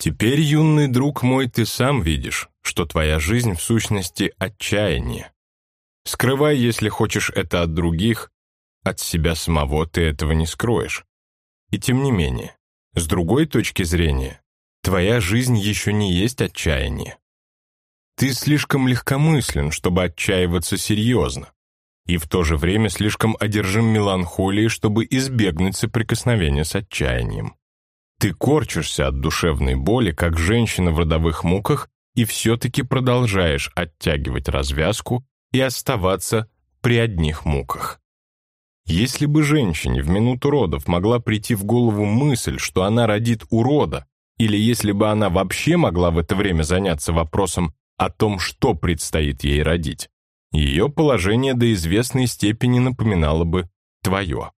Теперь, юный друг мой, ты сам видишь, что твоя жизнь в сущности отчаяние. Скрывай, если хочешь это от других, от себя самого ты этого не скроешь. И тем не менее, с другой точки зрения, твоя жизнь еще не есть отчаяние. Ты слишком легкомыслен, чтобы отчаиваться серьезно, и в то же время слишком одержим меланхолией, чтобы избегнуть соприкосновения с отчаянием. Ты корчишься от душевной боли, как женщина в родовых муках, и все-таки продолжаешь оттягивать развязку и оставаться при одних муках. Если бы женщине в минуту родов могла прийти в голову мысль, что она родит урода, или если бы она вообще могла в это время заняться вопросом о том, что предстоит ей родить, ее положение до известной степени напоминало бы твое.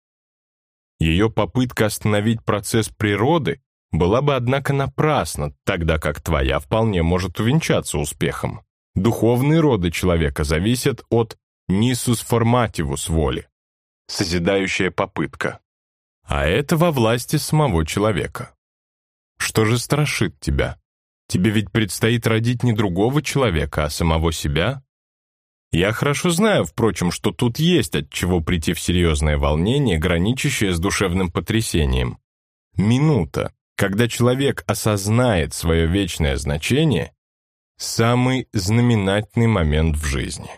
Ее попытка остановить процесс природы была бы, однако, напрасна, тогда как твоя вполне может увенчаться успехом. Духовные роды человека зависят от нисус формативус воли, созидающая попытка. А это во власти самого человека. Что же страшит тебя? Тебе ведь предстоит родить не другого человека, а самого себя? Я хорошо знаю, впрочем, что тут есть от чего прийти в серьезное волнение, граничащее с душевным потрясением. Минута, когда человек осознает свое вечное значение, самый знаменательный момент в жизни.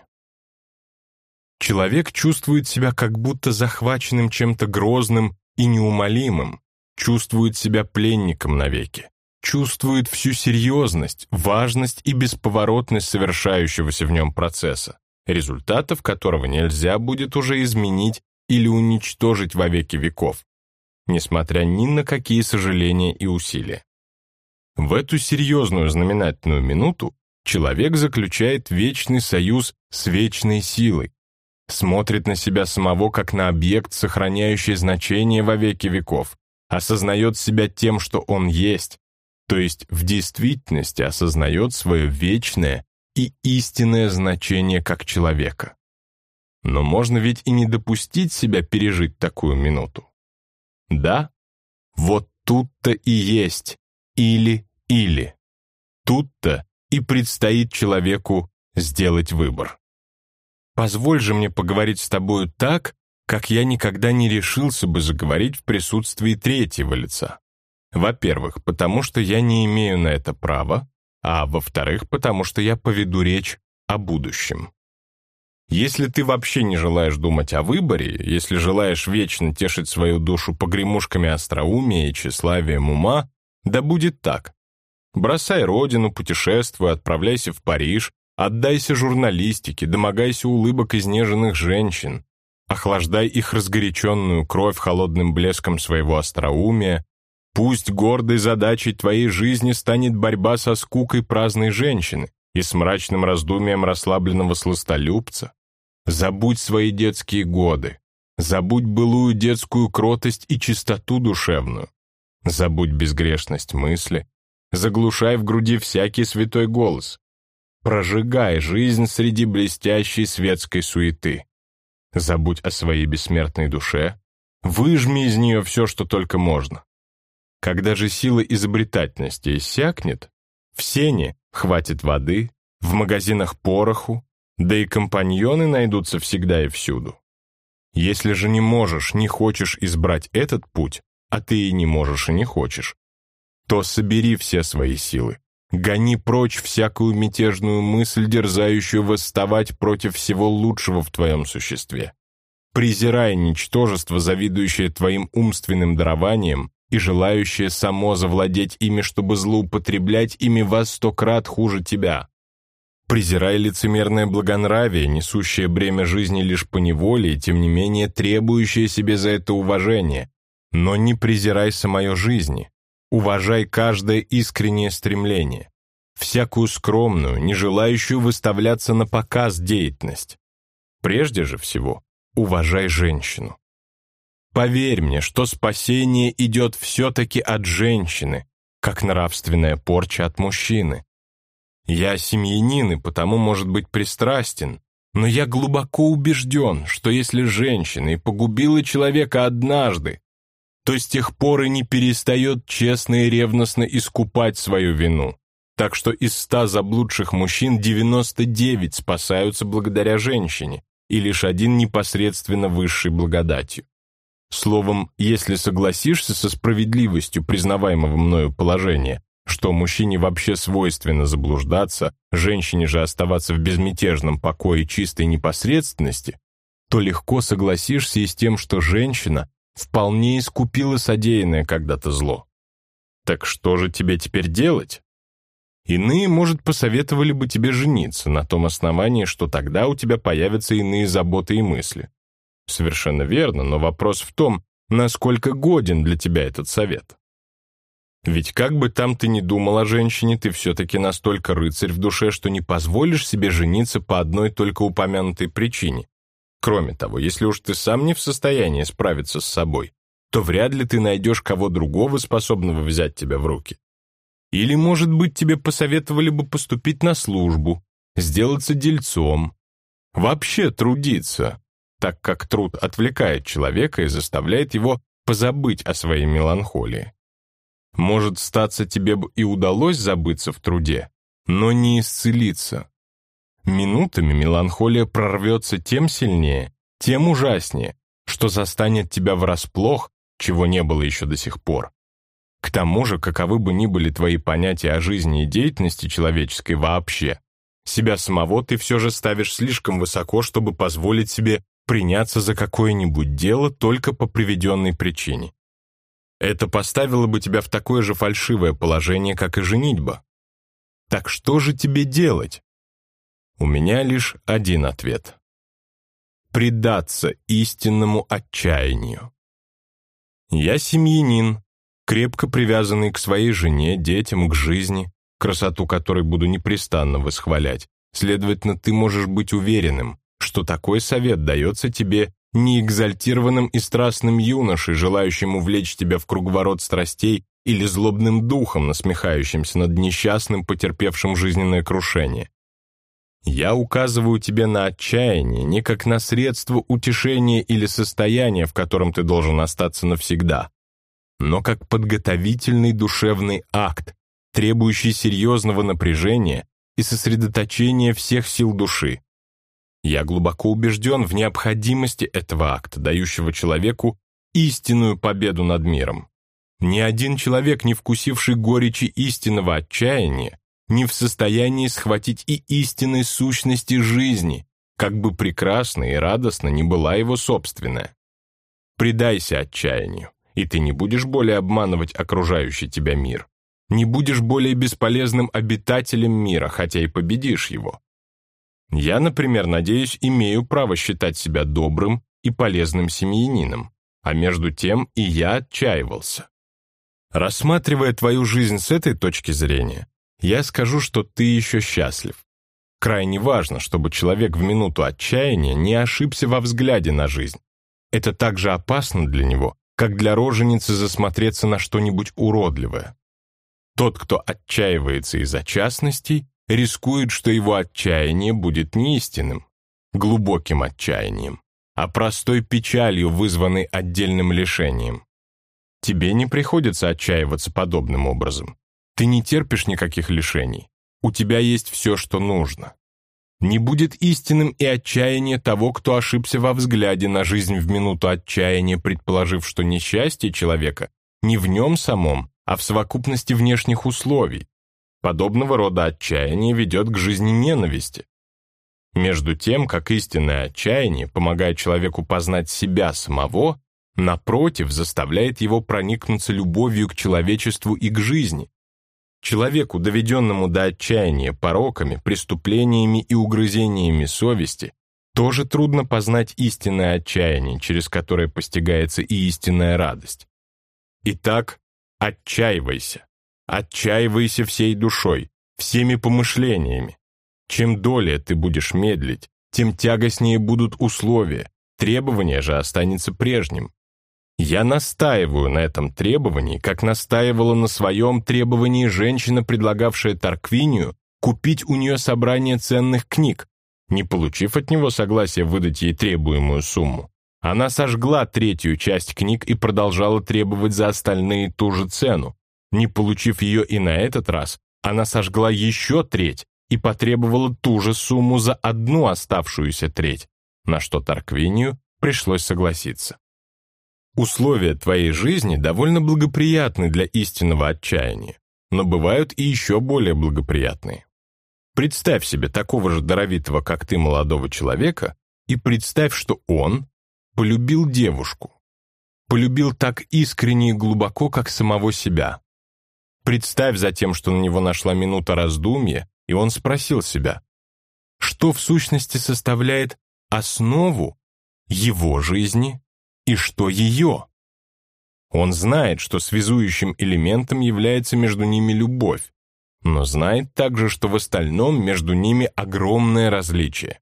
Человек чувствует себя как будто захваченным чем-то грозным и неумолимым, чувствует себя пленником навеки, чувствует всю серьезность, важность и бесповоротность совершающегося в нем процесса, результатов которого нельзя будет уже изменить или уничтожить во веки веков, несмотря ни на какие сожаления и усилия. В эту серьезную знаменательную минуту человек заключает вечный союз с вечной силой, смотрит на себя самого как на объект, сохраняющий значение во веки веков, осознает себя тем, что он есть, то есть в действительности осознает свое вечное и истинное значение как человека. Но можно ведь и не допустить себя пережить такую минуту. Да, вот тут-то и есть или-или. Тут-то и предстоит человеку сделать выбор. Позволь же мне поговорить с тобою так, как я никогда не решился бы заговорить в присутствии третьего лица. Во-первых, потому что я не имею на это права, а во-вторых, потому что я поведу речь о будущем. Если ты вообще не желаешь думать о выборе, если желаешь вечно тешить свою душу погремушками остроумия и тщеславием ума, да будет так. Бросай родину, путешествуй, отправляйся в Париж, Отдайся журналистике, домогайся улыбок изнеженных женщин, охлаждай их разгоряченную кровь холодным блеском своего остроумия, пусть гордой задачей твоей жизни станет борьба со скукой праздной женщины и с мрачным раздумием расслабленного сластолюбца. Забудь свои детские годы, забудь былую детскую кротость и чистоту душевную, забудь безгрешность мысли, заглушай в груди всякий святой голос, Прожигай жизнь среди блестящей светской суеты. Забудь о своей бессмертной душе, выжми из нее все, что только можно. Когда же сила изобретательности иссякнет, в сене хватит воды, в магазинах пороху, да и компаньоны найдутся всегда и всюду. Если же не можешь, не хочешь избрать этот путь, а ты и не можешь, и не хочешь, то собери все свои силы, Гони прочь всякую мятежную мысль, дерзающую восставать против всего лучшего в твоем существе. Презирай ничтожество, завидующее твоим умственным дарованием и желающее само завладеть ими, чтобы злоупотреблять ими во сто крат хуже тебя. Презирай лицемерное благонравие, несущее бремя жизни лишь по неволе и, тем не менее, требующее себе за это уважение. Но не презирай самое жизни, Уважай каждое искреннее стремление, всякую скромную, не желающую выставляться на показ деятельность. Прежде же всего, уважай женщину. Поверь мне, что спасение идет все-таки от женщины, как нравственная порча от мужчины. Я семьянин и потому, может быть, пристрастен, но я глубоко убежден, что если женщина и погубила человека однажды, то с тех пор и не перестает честно и ревностно искупать свою вину. Так что из ста заблудших мужчин 99 спасаются благодаря женщине, и лишь один непосредственно высшей благодатью. Словом, если согласишься со справедливостью признаваемого мною положения, что мужчине вообще свойственно заблуждаться, женщине же оставаться в безмятежном покое чистой непосредственности, то легко согласишься и с тем, что женщина вполне искупила содеянное когда-то зло. Так что же тебе теперь делать? Иные, может, посоветовали бы тебе жениться на том основании, что тогда у тебя появятся иные заботы и мысли. Совершенно верно, но вопрос в том, насколько годен для тебя этот совет. Ведь как бы там ты ни думал о женщине, ты все-таки настолько рыцарь в душе, что не позволишь себе жениться по одной только упомянутой причине. Кроме того, если уж ты сам не в состоянии справиться с собой, то вряд ли ты найдешь кого другого, способного взять тебя в руки. Или, может быть, тебе посоветовали бы поступить на службу, сделаться дельцом, вообще трудиться, так как труд отвлекает человека и заставляет его позабыть о своей меланхолии. Может, статься тебе бы и удалось забыться в труде, но не исцелиться. Минутами меланхолия прорвется тем сильнее, тем ужаснее, что застанет тебя врасплох, чего не было еще до сих пор. К тому же, каковы бы ни были твои понятия о жизни и деятельности человеческой вообще, себя самого ты все же ставишь слишком высоко, чтобы позволить себе приняться за какое-нибудь дело только по приведенной причине. Это поставило бы тебя в такое же фальшивое положение, как и женитьба. Так что же тебе делать? У меня лишь один ответ. Предаться истинному отчаянию. Я семьянин, крепко привязанный к своей жене, детям, к жизни, красоту которой буду непрестанно восхвалять. Следовательно, ты можешь быть уверенным, что такой совет дается тебе не экзальтированным и страстным юношей, желающим увлечь тебя в круговорот страстей, или злобным духом, насмехающимся над несчастным, потерпевшим жизненное крушение. Я указываю тебе на отчаяние не как на средство утешения или состояния, в котором ты должен остаться навсегда, но как подготовительный душевный акт, требующий серьезного напряжения и сосредоточения всех сил души. Я глубоко убежден в необходимости этого акта, дающего человеку истинную победу над миром. Ни один человек, не вкусивший горечи истинного отчаяния, не в состоянии схватить и истинной сущности жизни, как бы прекрасно и радостно ни была его собственная. Предайся отчаянию, и ты не будешь более обманывать окружающий тебя мир. Не будешь более бесполезным обитателем мира, хотя и победишь его. Я, например, надеюсь, имею право считать себя добрым и полезным семьянином, а между тем и я отчаивался. Рассматривая твою жизнь с этой точки зрения, я скажу, что ты еще счастлив. Крайне важно, чтобы человек в минуту отчаяния не ошибся во взгляде на жизнь. Это так же опасно для него, как для роженицы засмотреться на что-нибудь уродливое. Тот, кто отчаивается из-за частностей, рискует, что его отчаяние будет не истинным, глубоким отчаянием, а простой печалью, вызванной отдельным лишением. Тебе не приходится отчаиваться подобным образом. Ты не терпишь никаких лишений. У тебя есть все, что нужно. Не будет истинным и отчаяние того, кто ошибся во взгляде на жизнь в минуту отчаяния, предположив, что несчастье человека не в нем самом, а в совокупности внешних условий, Подобного рода отчаяние ведет к жизни ненависти. Между тем, как истинное отчаяние помогает человеку познать себя самого, напротив, заставляет его проникнуться любовью к человечеству и к жизни. Человеку, доведенному до отчаяния пороками, преступлениями и угрызениями совести, тоже трудно познать истинное отчаяние, через которое постигается и истинная радость. Итак, отчаивайся. Отчаивайся всей душой, всеми помышлениями. Чем долее ты будешь медлить, тем тягостнее будут условия, требование же останется прежним. Я настаиваю на этом требовании, как настаивала на своем требовании женщина, предлагавшая Тарквинию купить у нее собрание ценных книг, не получив от него согласия выдать ей требуемую сумму. Она сожгла третью часть книг и продолжала требовать за остальные ту же цену. Не получив ее и на этот раз, она сожгла еще треть и потребовала ту же сумму за одну оставшуюся треть, на что Тарквинию пришлось согласиться. Условия твоей жизни довольно благоприятны для истинного отчаяния, но бывают и еще более благоприятные. Представь себе такого же даровитого, как ты, молодого человека, и представь, что он полюбил девушку. Полюбил так искренне и глубоко, как самого себя. Представь затем, что на него нашла минута раздумья, и он спросил себя, что в сущности составляет основу его жизни и что ее. Он знает, что связующим элементом является между ними любовь, но знает также, что в остальном между ними огромное различие.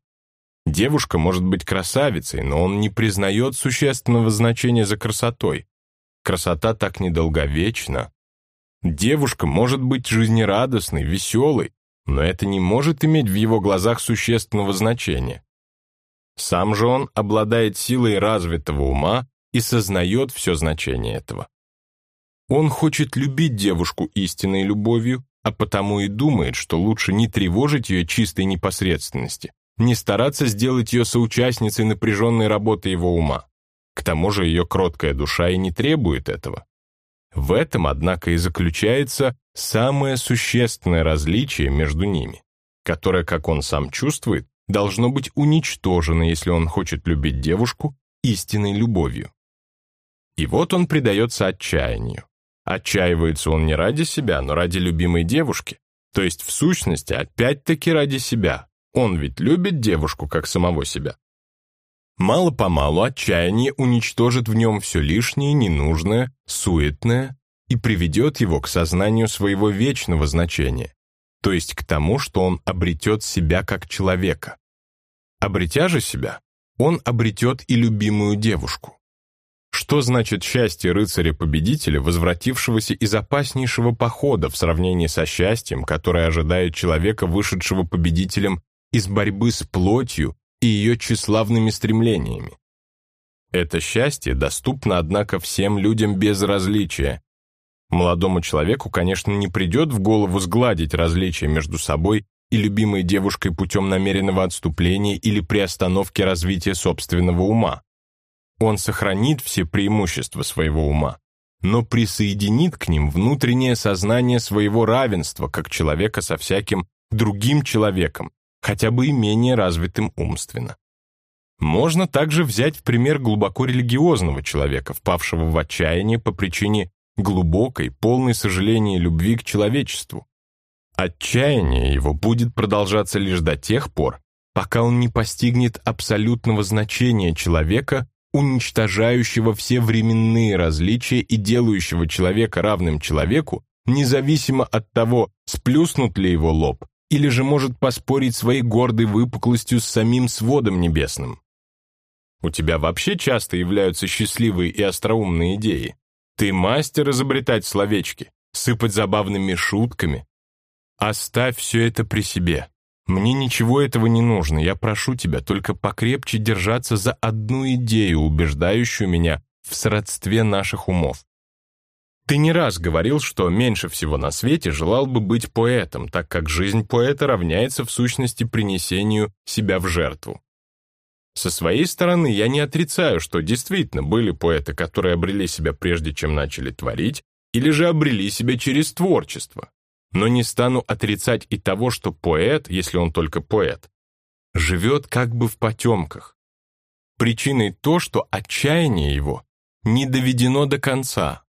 Девушка может быть красавицей, но он не признает существенного значения за красотой. Красота так недолговечна. Девушка может быть жизнерадостной, веселой, но это не может иметь в его глазах существенного значения. Сам же он обладает силой развитого ума и сознает все значение этого. Он хочет любить девушку истинной любовью, а потому и думает, что лучше не тревожить ее чистой непосредственности, не стараться сделать ее соучастницей напряженной работы его ума. К тому же ее кроткая душа и не требует этого. В этом, однако, и заключается самое существенное различие между ними, которое, как он сам чувствует, должно быть уничтожено, если он хочет любить девушку истинной любовью. И вот он предается отчаянию. Отчаивается он не ради себя, но ради любимой девушки. То есть, в сущности, опять-таки ради себя. Он ведь любит девушку, как самого себя. Мало-помалу отчаяние уничтожит в нем все лишнее, ненужное, суетное и приведет его к сознанию своего вечного значения, то есть к тому, что он обретет себя как человека. Обретя же себя, он обретет и любимую девушку. Что значит счастье рыцаря-победителя, возвратившегося из опаснейшего похода в сравнении со счастьем, которое ожидает человека, вышедшего победителем из борьбы с плотью и ее тщеславными стремлениями? Это счастье доступно, однако, всем людям без различия. Молодому человеку, конечно, не придет в голову сгладить различия между собой и любимой девушкой путем намеренного отступления или приостановки развития собственного ума. Он сохранит все преимущества своего ума, но присоединит к ним внутреннее сознание своего равенства как человека со всяким другим человеком, хотя бы и менее развитым умственно. Можно также взять в пример глубоко религиозного человека, впавшего в отчаяние по причине глубокой, полной сожаления любви к человечеству. Отчаяние его будет продолжаться лишь до тех пор, пока он не постигнет абсолютного значения человека уничтожающего все временные различия и делающего человека равным человеку, независимо от того, сплюснут ли его лоб, или же может поспорить своей гордой выпуклостью с самим сводом небесным. У тебя вообще часто являются счастливые и остроумные идеи. Ты мастер изобретать словечки, сыпать забавными шутками. Оставь все это при себе. Мне ничего этого не нужно, я прошу тебя только покрепче держаться за одну идею, убеждающую меня в сродстве наших умов. Ты не раз говорил, что меньше всего на свете желал бы быть поэтом, так как жизнь поэта равняется в сущности принесению себя в жертву. Со своей стороны я не отрицаю, что действительно были поэты, которые обрели себя прежде, чем начали творить, или же обрели себя через творчество но не стану отрицать и того, что поэт, если он только поэт, живет как бы в потемках. Причиной то, что отчаяние его не доведено до конца,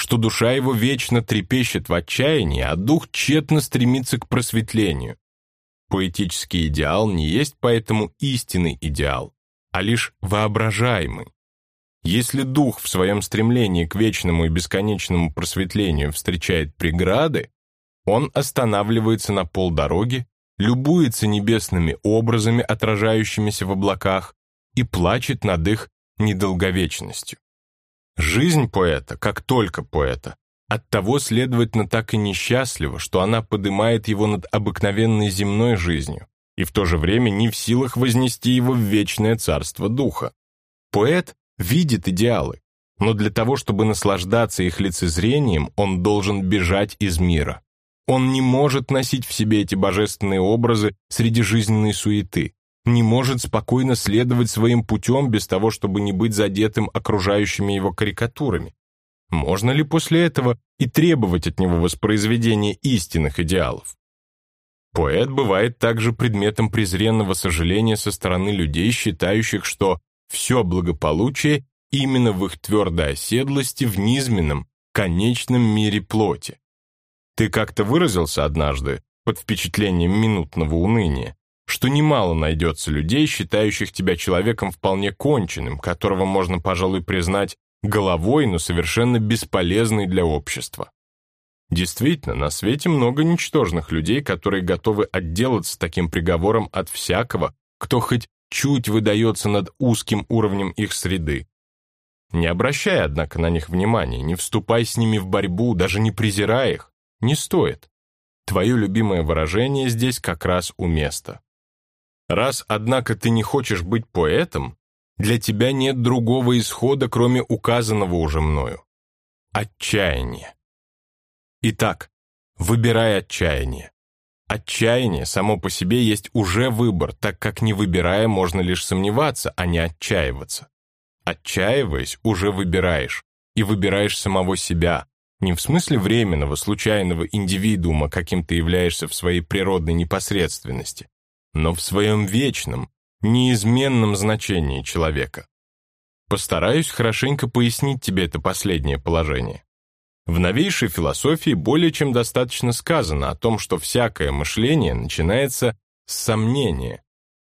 что душа его вечно трепещет в отчаянии, а дух тщетно стремится к просветлению. Поэтический идеал не есть поэтому истинный идеал, а лишь воображаемый. Если дух в своем стремлении к вечному и бесконечному просветлению встречает преграды, он останавливается на полдороги, любуется небесными образами, отражающимися в облаках, и плачет над их недолговечностью. Жизнь поэта, как только поэта, оттого, следовательно, так и несчастлива, что она поднимает его над обыкновенной земной жизнью и в то же время не в силах вознести его в вечное царство духа. Поэт видит идеалы, но для того, чтобы наслаждаться их лицезрением, он должен бежать из мира. Он не может носить в себе эти божественные образы среди жизненной суеты, не может спокойно следовать своим путем без того, чтобы не быть задетым окружающими его карикатурами. Можно ли после этого и требовать от него воспроизведения истинных идеалов? Поэт бывает также предметом презренного сожаления со стороны людей, считающих, что все благополучие именно в их твердой оседлости в низменном, конечном мире плоти. Ты как-то выразился однажды, под впечатлением минутного уныния, что немало найдется людей, считающих тебя человеком вполне конченным, которого можно, пожалуй, признать головой, но совершенно бесполезной для общества. Действительно, на свете много ничтожных людей, которые готовы отделаться таким приговором от всякого, кто хоть чуть выдается над узким уровнем их среды. Не обращай, однако, на них внимания, не вступай с ними в борьбу, даже не презирай их. Не стоит. Твое любимое выражение здесь как раз у места. Раз, однако, ты не хочешь быть поэтом, для тебя нет другого исхода, кроме указанного уже мною. Отчаяние. Итак, выбирай отчаяние. Отчаяние само по себе есть уже выбор, так как не выбирая можно лишь сомневаться, а не отчаиваться. Отчаиваясь, уже выбираешь, и выбираешь самого себя, не в смысле временного, случайного индивидуума, каким ты являешься в своей природной непосредственности, но в своем вечном, неизменном значении человека. Постараюсь хорошенько пояснить тебе это последнее положение. В новейшей философии более чем достаточно сказано о том, что всякое мышление начинается с сомнения.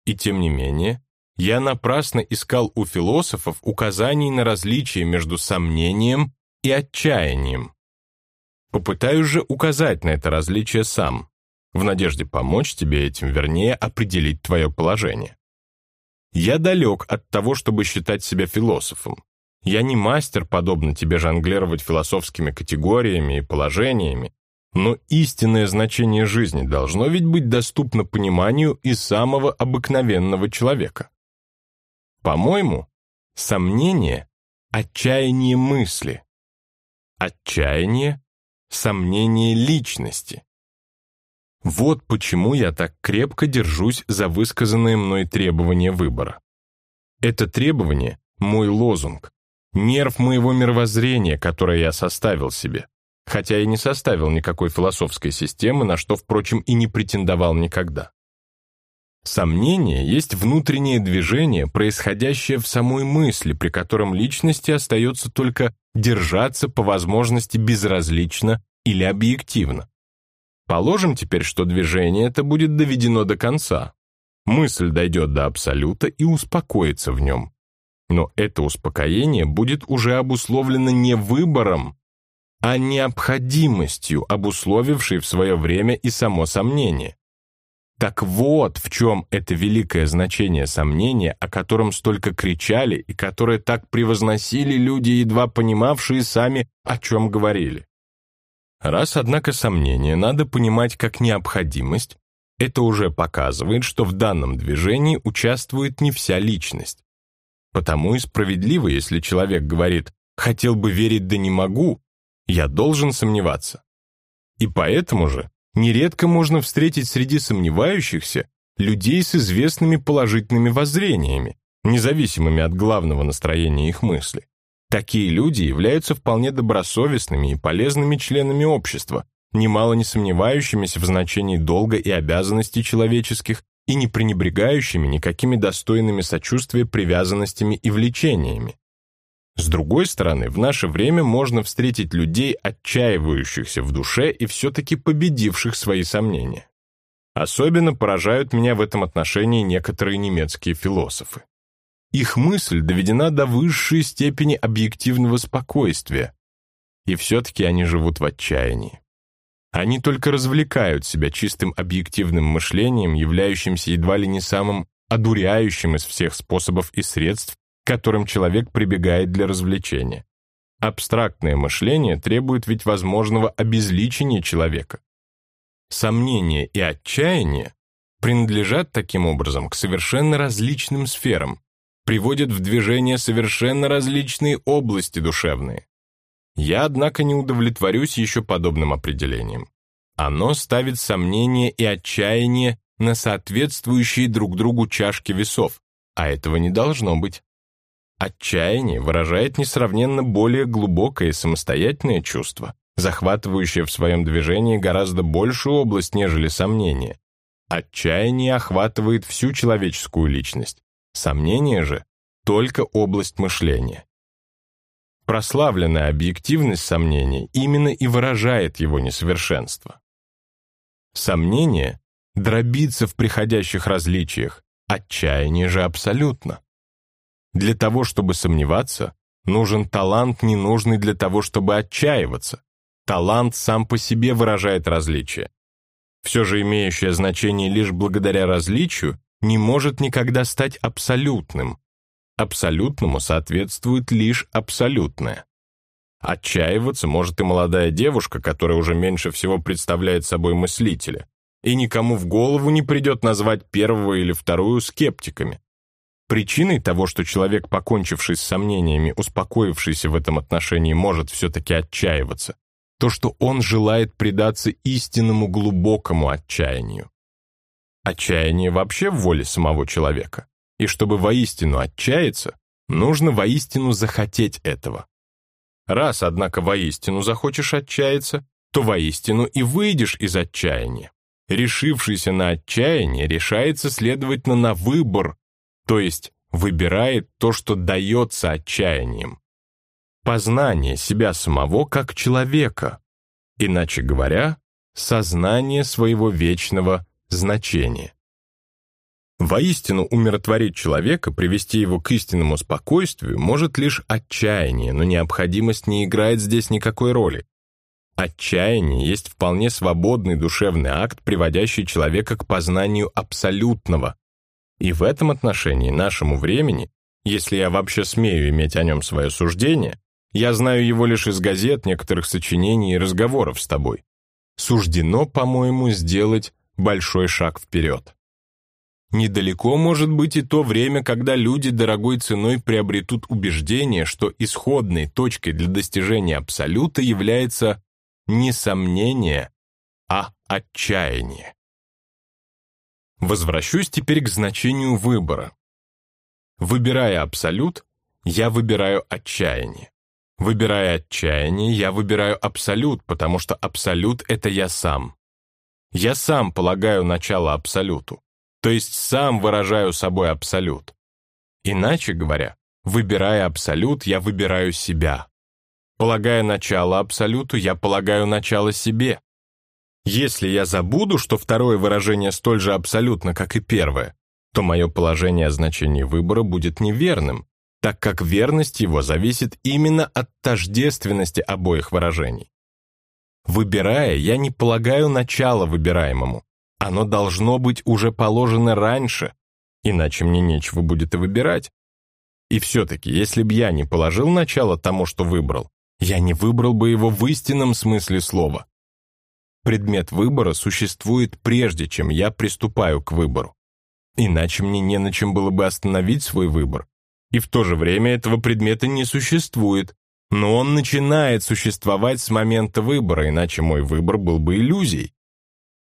И тем не менее, я напрасно искал у философов указаний на различие между сомнением и отчаянием. Попытаюсь же указать на это различие сам, в надежде помочь тебе этим, вернее, определить твое положение. Я далек от того, чтобы считать себя философом. Я не мастер, подобно тебе, жонглировать философскими категориями и положениями, но истинное значение жизни должно ведь быть доступно пониманию и самого обыкновенного человека. По-моему, сомнение — отчаяние мысли. Отчаяние — сомнение личности. Вот почему я так крепко держусь за высказанное мной требование выбора. Это требование — мой лозунг, нерв моего мировоззрения, которое я составил себе, хотя и не составил никакой философской системы, на что, впрочем, и не претендовал никогда. Сомнение есть внутреннее движение, происходящее в самой мысли, при котором личности остается только держаться по возможности безразлично или объективно. Положим теперь, что движение это будет доведено до конца. Мысль дойдет до абсолюта и успокоится в нем. Но это успокоение будет уже обусловлено не выбором, а необходимостью, обусловившей в свое время и само сомнение. Так вот, в чем это великое значение сомнения, о котором столько кричали и которое так превозносили люди, едва понимавшие сами, о чем говорили. Раз, однако, сомнение надо понимать как необходимость, это уже показывает, что в данном движении участвует не вся личность. Потому и справедливо, если человек говорит «хотел бы верить, да не могу», я должен сомневаться. И поэтому же нередко можно встретить среди сомневающихся людей с известными положительными воззрениями, независимыми от главного настроения их мысли. Такие люди являются вполне добросовестными и полезными членами общества, немало не сомневающимися в значении долга и обязанностей человеческих и не пренебрегающими никакими достойными сочувствия привязанностями и влечениями. С другой стороны, в наше время можно встретить людей, отчаивающихся в душе и все-таки победивших свои сомнения. Особенно поражают меня в этом отношении некоторые немецкие философы. Их мысль доведена до высшей степени объективного спокойствия, и все-таки они живут в отчаянии. Они только развлекают себя чистым объективным мышлением, являющимся едва ли не самым одуряющим из всех способов и средств, к которым человек прибегает для развлечения. Абстрактное мышление требует ведь возможного обезличения человека. Сомнение и отчаяние принадлежат таким образом к совершенно различным сферам, приводит в движение совершенно различные области душевные. Я, однако, не удовлетворюсь еще подобным определением. Оно ставит сомнение и отчаяние на соответствующие друг другу чашки весов, а этого не должно быть. Отчаяние выражает несравненно более глубокое и самостоятельное чувство, захватывающее в своем движении гораздо большую область, нежели сомнение. Отчаяние охватывает всю человеческую личность, сомнение же — только область мышления. Прославленная объективность сомнения именно и выражает его несовершенство. Сомнение дробится в приходящих различиях, отчаяние же абсолютно. Для того, чтобы сомневаться, нужен талант, не нужный для того, чтобы отчаиваться. Талант сам по себе выражает различие. Все же имеющее значение лишь благодаря различию не может никогда стать абсолютным. Абсолютному соответствует лишь абсолютное. Отчаиваться может и молодая девушка, которая уже меньше всего представляет собой мыслителя, и никому в голову не придет назвать первого или вторую скептиками. Причиной того, что человек, покончивший с сомнениями, успокоившийся в этом отношении, может все-таки отчаиваться, то, что он желает предаться истинному глубокому отчаянию. Отчаяние вообще в воле самого человека, и чтобы воистину отчаяться, нужно воистину захотеть этого. Раз, однако, воистину захочешь отчаяться, то воистину и выйдешь из отчаяния. Решившийся на отчаяние решается, следовательно, на выбор, то есть выбирает то, что дается отчаянием. Познание себя самого как человека, иначе говоря, сознание своего вечного значения. Воистину умиротворить человека, привести его к истинному спокойствию может лишь отчаяние, но необходимость не играет здесь никакой роли. Отчаяние есть вполне свободный душевный акт, приводящий человека к познанию абсолютного. И в этом отношении нашему времени, если я вообще смею иметь о нем свое суждение, я знаю его лишь из газет, некоторых сочинений и разговоров с тобой, суждено, по-моему, сделать большой шаг вперед. Недалеко может быть и то время, когда люди дорогой ценой приобретут убеждение, что исходной точкой для достижения абсолюта является не сомнение, а отчаяние. Возвращусь теперь к значению выбора. Выбирая абсолют, я выбираю отчаяние. Выбирая отчаяние, я выбираю абсолют, потому что абсолют — это я сам. Я сам полагаю начало абсолюту то есть сам выражаю собой абсолют. Иначе говоря, выбирая абсолют, я выбираю себя. Полагая начало абсолюту, я полагаю начало себе. Если я забуду, что второе выражение столь же абсолютно, как и первое, то мое положение о значении выбора будет неверным, так как верность его зависит именно от тождественности обоих выражений. Выбирая, я не полагаю начало выбираемому, оно должно быть уже положено раньше, иначе мне нечего будет и выбирать. И все-таки, если бы я не положил начало тому, что выбрал, я не выбрал бы его в истинном смысле слова. Предмет выбора существует прежде, чем я приступаю к выбору. Иначе мне не на чем было бы остановить свой выбор. И в то же время этого предмета не существует, но он начинает существовать с момента выбора, иначе мой выбор был бы иллюзией.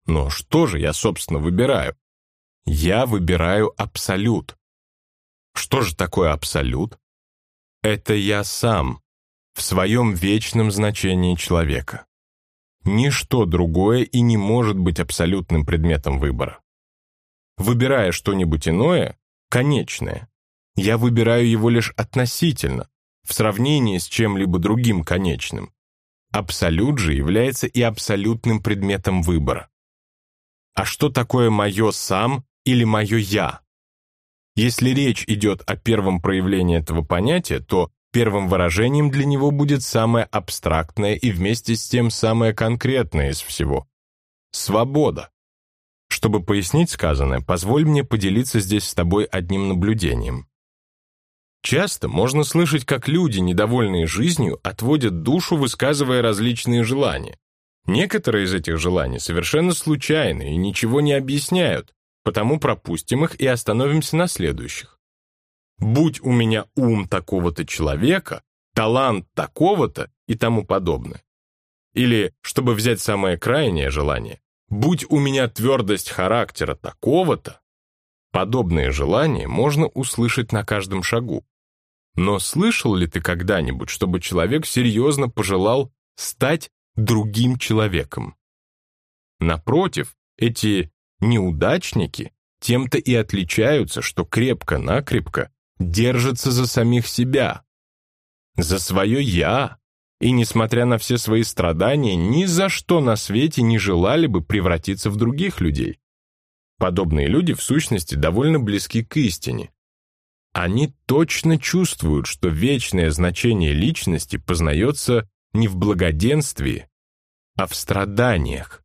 Но что же я, собственно, выбираю? Я выбираю абсолют. Что же такое абсолют? Это я сам, в своем вечном значении человека. Ничто другое и не может быть абсолютным предметом выбора. Выбирая что-нибудь иное, конечное, я выбираю его лишь относительно, в сравнении с чем-либо другим конечным. Абсолют же является и абсолютным предметом выбора. А что такое мое «сам» или мое «я»? Если речь идет о первом проявлении этого понятия, то первым выражением для него будет самое абстрактное и вместе с тем самое конкретное из всего — свобода. Чтобы пояснить сказанное, позволь мне поделиться здесь с тобой одним наблюдением. Часто можно слышать, как люди, недовольные жизнью, отводят душу, высказывая различные желания. Некоторые из этих желаний совершенно случайны и ничего не объясняют, потому пропустим их и остановимся на следующих. «будь у меня ум такого-то человека», «талант такого-то» и тому подобное. Или, чтобы взять самое крайнее желание, «будь у меня твердость характера такого-то», подобные желания можно услышать на каждом шагу. Но слышал ли ты когда-нибудь, чтобы человек серьезно пожелал стать другим человеком? Напротив, эти неудачники тем-то и отличаются, что крепко-накрепко держатся за самих себя, за свое «я», и, несмотря на все свои страдания, ни за что на свете не желали бы превратиться в других людей. Подобные люди, в сущности, довольно близки к истине. Они точно чувствуют, что вечное значение личности познается не в благоденствии, а в страданиях.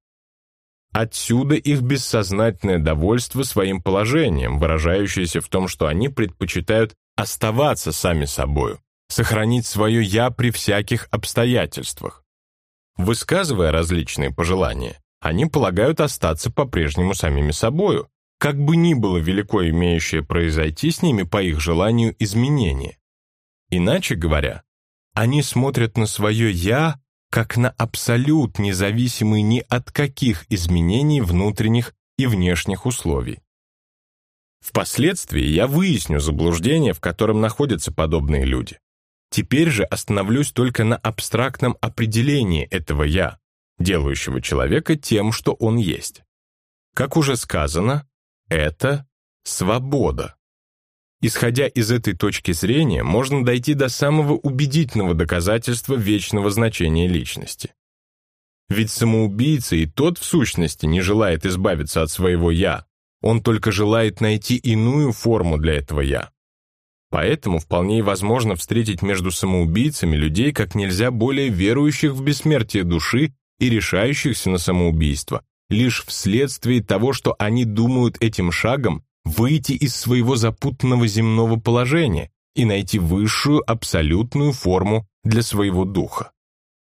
Отсюда их бессознательное довольство своим положением, выражающееся в том, что они предпочитают оставаться сами собою, сохранить свое «я» при всяких обстоятельствах. Высказывая различные пожелания, они полагают остаться по-прежнему самими собою, как бы ни было велико имеющее произойти с ними по их желанию изменение. Иначе говоря, они смотрят на свое «я» как на абсолют, независимый ни от каких изменений внутренних и внешних условий. Впоследствии я выясню заблуждение, в котором находятся подобные люди. Теперь же остановлюсь только на абстрактном определении этого «я», делающего человека тем, что он есть. Как уже сказано, это свобода. Исходя из этой точки зрения, можно дойти до самого убедительного доказательства вечного значения личности. Ведь самоубийца и тот, в сущности, не желает избавиться от своего «я», он только желает найти иную форму для этого «я». Поэтому вполне возможно встретить между самоубийцами людей как нельзя более верующих в бессмертие души и решающихся на самоубийство, лишь вследствие того, что они думают этим шагом выйти из своего запутанного земного положения и найти высшую абсолютную форму для своего духа.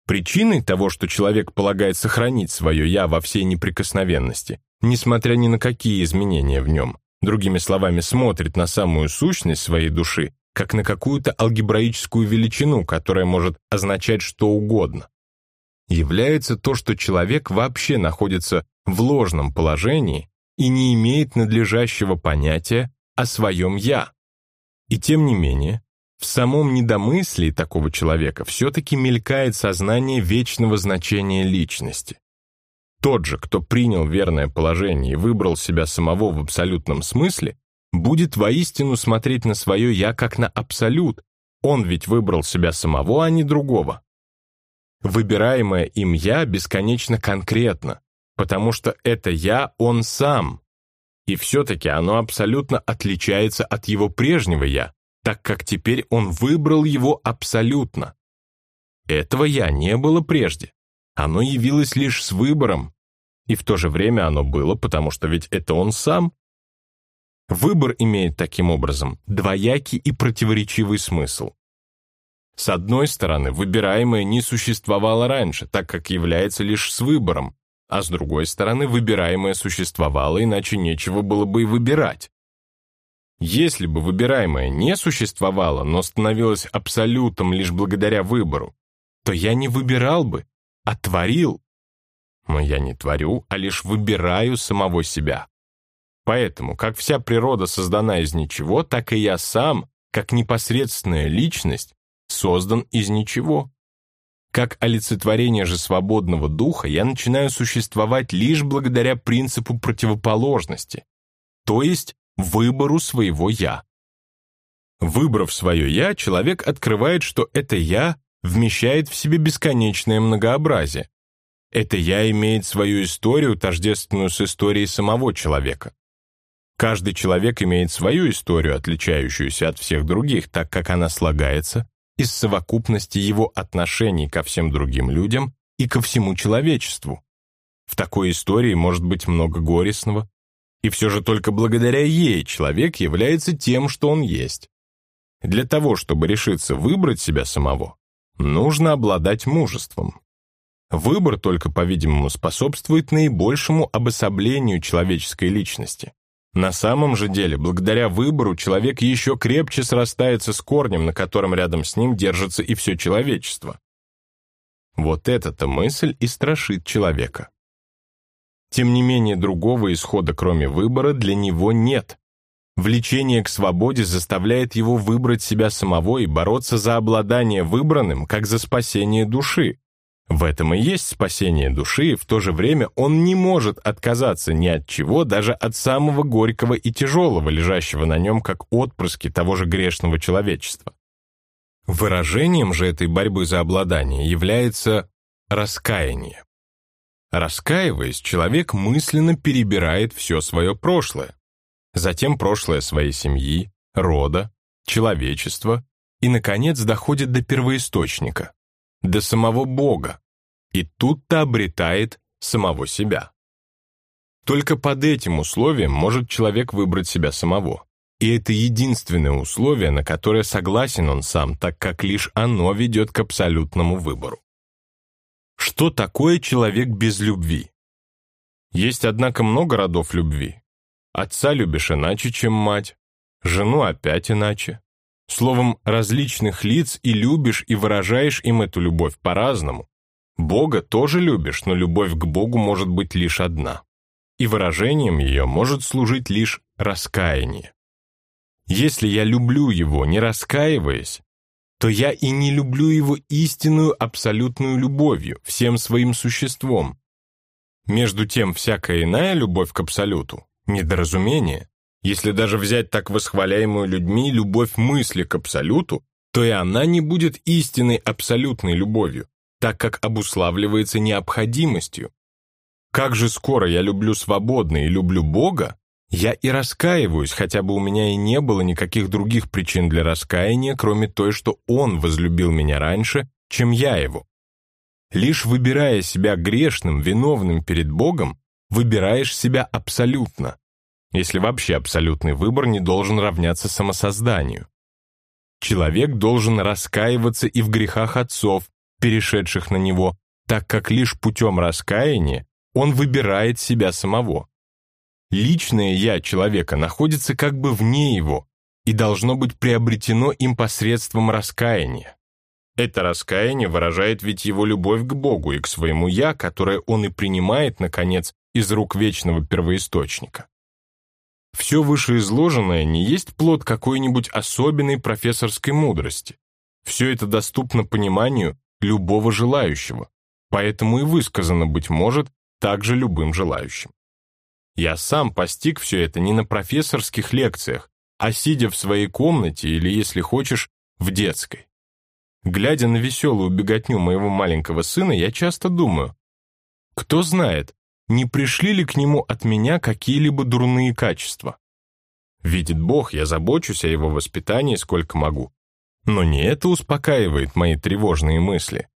Причиной того, что человек полагает сохранить свое «я» во всей неприкосновенности, несмотря ни на какие изменения в нем, другими словами, смотрит на самую сущность своей души, как на какую-то алгебраическую величину, которая может означать что угодно, является то, что человек вообще находится в ложном положении и не имеет надлежащего понятия о своем «я». И тем не менее, в самом недомыслии такого человека все-таки мелькает сознание вечного значения личности. Тот же, кто принял верное положение и выбрал себя самого в абсолютном смысле, будет воистину смотреть на свое «я» как на абсолют. Он ведь выбрал себя самого, а не другого. Выбираемое им «я» бесконечно конкретно, потому что это я он сам. И все-таки оно абсолютно отличается от его прежнего я, так как теперь он выбрал его абсолютно. Этого я не было прежде. Оно явилось лишь с выбором, и в то же время оно было, потому что ведь это он сам. Выбор имеет таким образом двоякий и противоречивый смысл. С одной стороны, выбираемое не существовало раньше, так как является лишь с выбором, а с другой стороны, выбираемое существовало, иначе нечего было бы и выбирать. Если бы выбираемое не существовало, но становилось абсолютом лишь благодаря выбору, то я не выбирал бы, а творил. Но я не творю, а лишь выбираю самого себя. Поэтому, как вся природа создана из ничего, так и я сам, как непосредственная личность, создан из ничего. Как олицетворение же свободного духа я начинаю существовать лишь благодаря принципу противоположности, то есть выбору своего «я». Выбрав свое «я», человек открывает, что это «я» вмещает в себе бесконечное многообразие. Это «я» имеет свою историю, тождественную с историей самого человека. Каждый человек имеет свою историю, отличающуюся от всех других, так как она слагается из совокупности его отношений ко всем другим людям и ко всему человечеству. В такой истории может быть много горестного, и все же только благодаря ей человек является тем, что он есть. Для того, чтобы решиться выбрать себя самого, нужно обладать мужеством. Выбор только, по-видимому, способствует наибольшему обособлению человеческой личности. На самом же деле, благодаря выбору, человек еще крепче срастается с корнем, на котором рядом с ним держится и все человечество. Вот эта-то мысль и страшит человека. Тем не менее, другого исхода, кроме выбора, для него нет. Влечение к свободе заставляет его выбрать себя самого и бороться за обладание выбранным, как за спасение души. В этом и есть спасение души, в то же время он не может отказаться ни от чего, даже от самого горького и тяжелого, лежащего на нем как отпрыски того же грешного человечества. Выражением же этой борьбы за обладание является раскаяние. Раскаиваясь, человек мысленно перебирает все свое прошлое, затем прошлое своей семьи, рода, человечества и, наконец, доходит до первоисточника, до самого Бога, и тут-то обретает самого себя. Только под этим условием может человек выбрать себя самого. И это единственное условие, на которое согласен он сам, так как лишь оно ведет к абсолютному выбору. Что такое человек без любви? Есть, однако, много родов любви. Отца любишь иначе, чем мать, жену опять иначе. Словом, различных лиц и любишь, и выражаешь им эту любовь по-разному. Бога тоже любишь, но любовь к Богу может быть лишь одна. И выражением ее может служить лишь раскаяние. Если я люблю его, не раскаиваясь, то я и не люблю его истинную абсолютную любовью, всем своим существом. Между тем, всякая иная любовь к абсолюту – недоразумение. Если даже взять так восхваляемую людьми любовь мысли к абсолюту, то и она не будет истинной абсолютной любовью, так как обуславливается необходимостью. Как же скоро я люблю свободно и люблю Бога, я и раскаиваюсь, хотя бы у меня и не было никаких других причин для раскаяния, кроме той, что Он возлюбил меня раньше, чем я Его. Лишь выбирая себя грешным, виновным перед Богом, выбираешь себя абсолютно, если вообще абсолютный выбор не должен равняться самосозданию. Человек должен раскаиваться и в грехах отцов, перешедших на него, так как лишь путем раскаяния он выбирает себя самого. Личное «я» человека находится как бы вне его и должно быть приобретено им посредством раскаяния. Это раскаяние выражает ведь его любовь к Богу и к своему «я», которое он и принимает, наконец, из рук вечного первоисточника. Все вышеизложенное не есть плод какой-нибудь особенной профессорской мудрости. Все это доступно пониманию любого желающего, поэтому и высказано, быть может, также любым желающим. Я сам постиг все это не на профессорских лекциях, а сидя в своей комнате или, если хочешь, в детской. Глядя на веселую беготню моего маленького сына, я часто думаю, кто знает, не пришли ли к нему от меня какие-либо дурные качества. Видит Бог, я забочусь о его воспитании сколько могу. Но не это успокаивает мои тревожные мысли,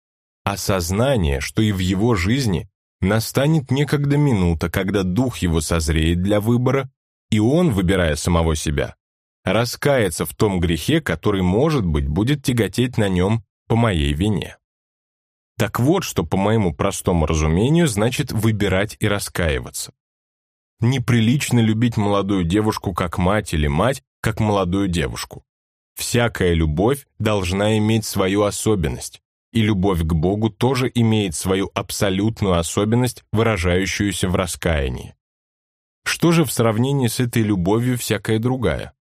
а сознание, что и в его жизни Настанет некогда минута, когда дух его созреет для выбора, и он, выбирая самого себя, раскается в том грехе, который, может быть, будет тяготеть на нем по моей вине. Так вот, что по моему простому разумению значит выбирать и раскаиваться. Неприлично любить молодую девушку как мать или мать как молодую девушку. Всякая любовь должна иметь свою особенность, и любовь к Богу тоже имеет свою абсолютную особенность, выражающуюся в раскаянии. Что же в сравнении с этой любовью всякая другая?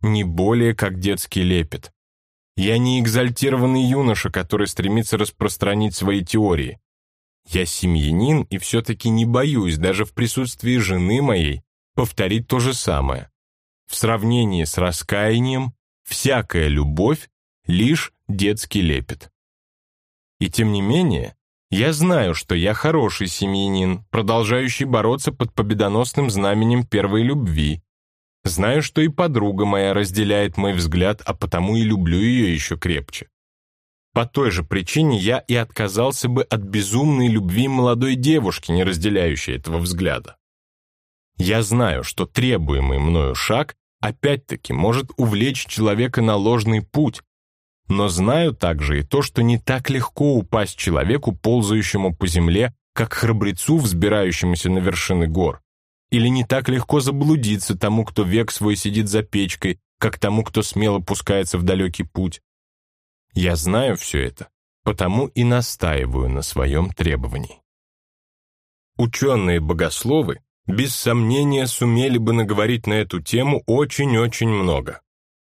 Не более как детский лепет. Я не экзальтированный юноша, который стремится распространить свои теории. Я семьянин и все-таки не боюсь даже в присутствии жены моей повторить то же самое. В сравнении с раскаянием всякая любовь — лишь детский лепет. И тем не менее, я знаю, что я хороший семьянин, продолжающий бороться под победоносным знаменем первой любви. Знаю, что и подруга моя разделяет мой взгляд, а потому и люблю ее еще крепче. По той же причине я и отказался бы от безумной любви молодой девушки, не разделяющей этого взгляда. Я знаю, что требуемый мною шаг опять-таки может увлечь человека на ложный путь, но знаю также и то, что не так легко упасть человеку, ползающему по земле, как храбрецу, взбирающемуся на вершины гор. Или не так легко заблудиться тому, кто век свой сидит за печкой, как тому, кто смело пускается в далекий путь. Я знаю все это, потому и настаиваю на своем требовании. Ученые-богословы без сомнения сумели бы наговорить на эту тему очень-очень много.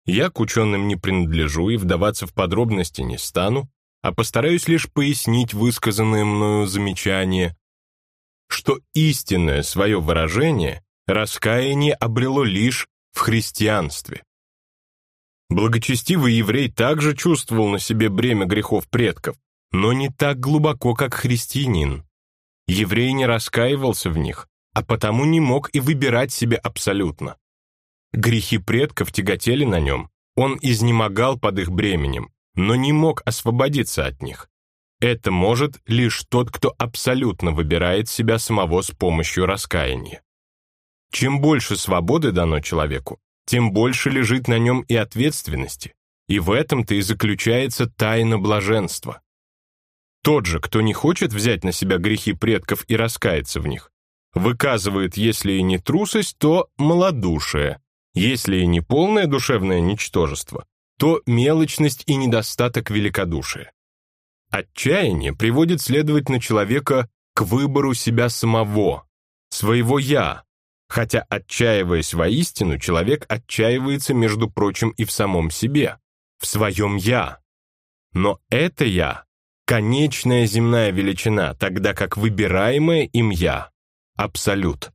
Я к ученым не принадлежу и вдаваться в подробности не стану, а постараюсь лишь пояснить высказанное мною замечание, что истинное свое выражение раскаяние обрело лишь в христианстве. Благочестивый еврей также чувствовал на себе бремя грехов предков, но не так глубоко, как христианин. Еврей не раскаивался в них, а потому не мог и выбирать себе абсолютно. Грехи предков тяготели на нем, он изнемогал под их бременем, но не мог освободиться от них. Это может лишь тот, кто абсолютно выбирает себя самого с помощью раскаяния. Чем больше свободы дано человеку, тем больше лежит на нем и ответственности, и в этом-то и заключается тайна блаженства. Тот же, кто не хочет взять на себя грехи предков и раскаяться в них, выказывает, если и не трусость, то малодушие, если и не полное душевное ничтожество, то мелочность и недостаток великодушия. Отчаяние приводит, следовательно, человека к выбору себя самого, своего «я», хотя, отчаиваясь воистину, человек отчаивается, между прочим, и в самом себе, в своем «я». Но это «я» — конечная земная величина, тогда как выбираемое им «я» — абсолют.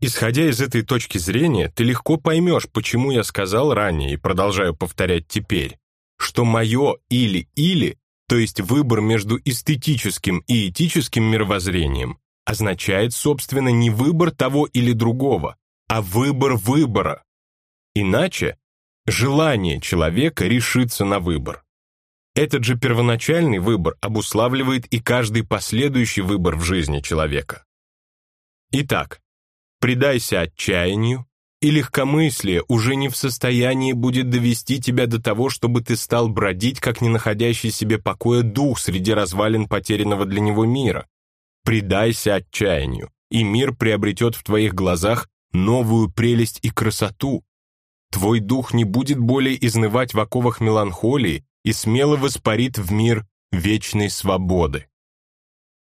Исходя из этой точки зрения, ты легко поймешь, почему я сказал ранее и продолжаю повторять теперь, что мое «или-или», то есть выбор между эстетическим и этическим мировоззрением, означает, собственно, не выбор того или другого, а выбор выбора. Иначе желание человека решиться на выбор. Этот же первоначальный выбор обуславливает и каждый последующий выбор в жизни человека. Итак, предайся отчаянию, и легкомыслие уже не в состоянии будет довести тебя до того, чтобы ты стал бродить, как не находящий себе покоя дух среди развалин потерянного для него мира. Предайся отчаянию, и мир приобретет в твоих глазах новую прелесть и красоту. Твой дух не будет более изнывать в оковах меланхолии и смело воспарит в мир вечной свободы.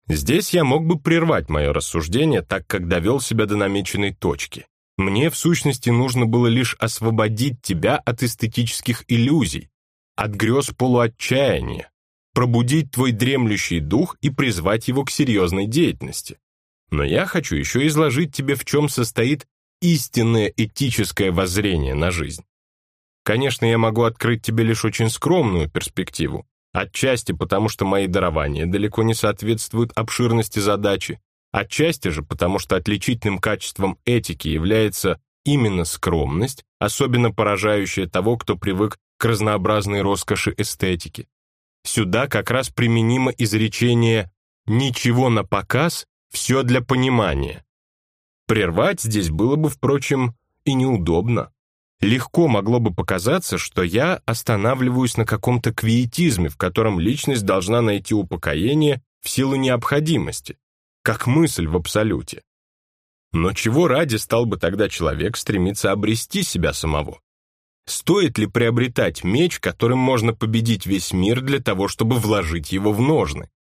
Здесь я мог бы прервать мое рассуждение, так как довел себя до намеченной точки. Мне, в сущности, нужно было лишь освободить тебя от эстетических иллюзий, от грез полуотчаяния, пробудить твой дремлющий дух и призвать его к серьезной деятельности. Но я хочу еще изложить тебе, в чем состоит истинное этическое воззрение на жизнь. Конечно, я могу открыть тебе лишь очень скромную перспективу, Отчасти потому, что мои дарования далеко не соответствуют обширности задачи, отчасти же потому, что отличительным качеством этики является именно скромность, особенно поражающая того, кто привык к разнообразной роскоши эстетики. Сюда как раз применимо изречение «ничего на показ, все для понимания». Прервать здесь было бы, впрочем, и неудобно. Легко могло бы показаться, что я останавливаюсь на каком-то квиетизме, в котором личность должна найти упокоение в силу необходимости, как мысль в абсолюте. Но чего ради стал бы тогда человек стремиться обрести себя самого? Стоит ли приобретать меч, которым можно победить весь мир для того, чтобы вложить его в ножны?